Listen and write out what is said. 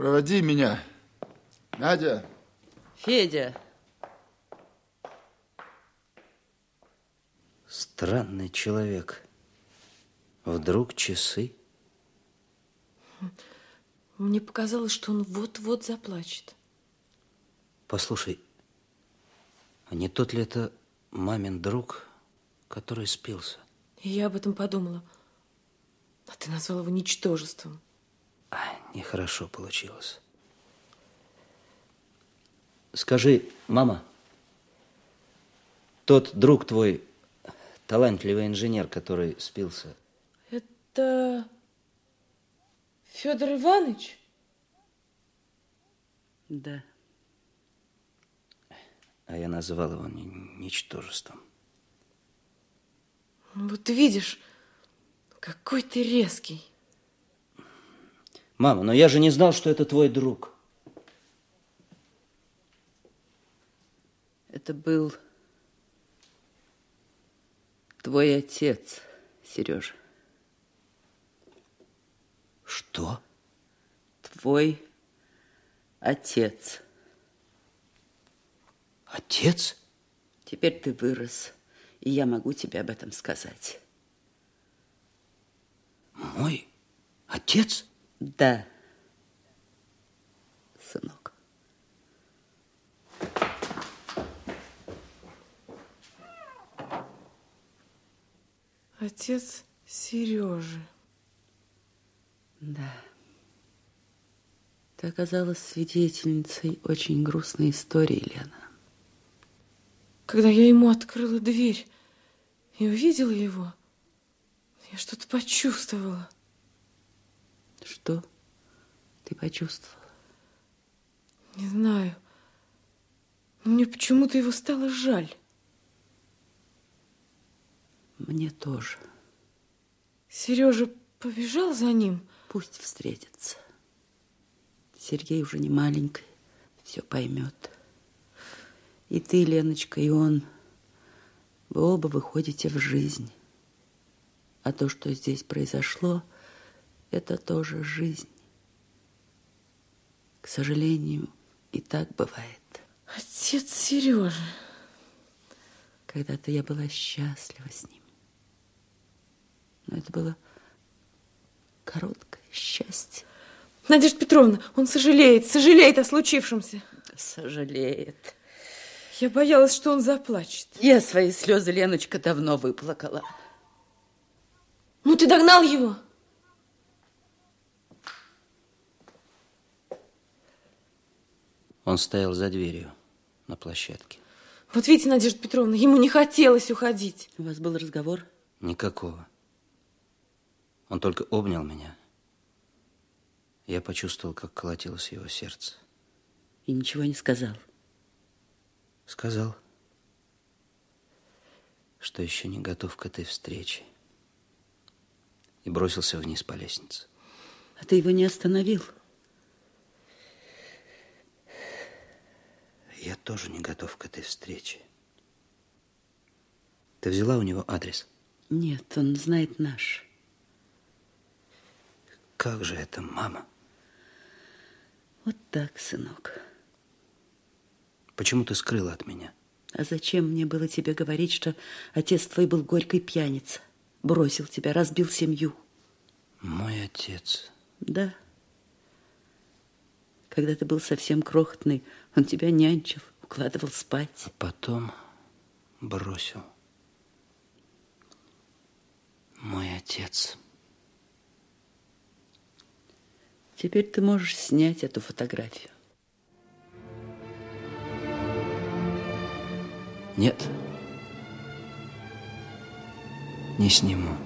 Проводи меня. Надя. Федя. Странный человек. Вдруг часы. Мне показалось, что он вот-вот заплачет. Послушай, а не тот ли это мамин друг, который спился? И я об этом подумала. А ты назвал его ничтожеством. А, нехорошо получилось. Скажи, мама, тот друг твой, талантливый инженер, который спился. Это Федор Иванович? Да. А я называл его ничтожеством. Вот видишь, какой ты резкий. Мама, но я же не знал, что это твой друг. Это был твой отец, Сережа. Что? Твой отец. Отец? Теперь ты вырос, и я могу тебе об этом сказать. Мой отец? Да, сынок. Отец Сережи. Да. Ты оказалась свидетельницей очень грустной истории, Лена. Когда я ему открыла дверь и увидела его, я что-то почувствовала. Что ты почувствовала? Не знаю. Но мне почему-то его стало жаль. Мне тоже. Сережа побежал за ним? Пусть встретятся. Сергей уже не маленький, все поймет. И ты, Леночка, и он, вы оба выходите в жизнь. А то, что здесь произошло, это тоже жизнь. К сожалению, и так бывает. Отец Сережи. Когда-то я была счастлива с ним. Но это было короткое счастье. Надежда Петровна, он сожалеет, сожалеет о случившемся. Сожалеет. Я боялась, что он заплачет. Я свои слезы, Леночка, давно выплакала. Ну, ты догнал его? Он стоял за дверью на площадке. Вот видите, Надежда Петровна, ему не хотелось уходить. У вас был разговор? Никакого. Он только обнял меня. Я почувствовал, как колотилось его сердце. И ничего не сказал? Сказал, что еще не готов к этой встрече. И бросился вниз по лестнице. А ты его не остановил? Я тоже не готов к этой встрече. Ты взяла у него адрес? Нет, он знает наш. Как же это, мама? Вот так, сынок. Почему ты скрыла от меня? А зачем мне было тебе говорить, что отец твой был горькой пьяница? Бросил тебя, разбил семью. Мой отец. Да. Когда ты был совсем крохотный, он тебя нянчил, укладывал спать. А потом бросил. Мой отец. Теперь ты можешь снять эту фотографию. Нет. Не сниму.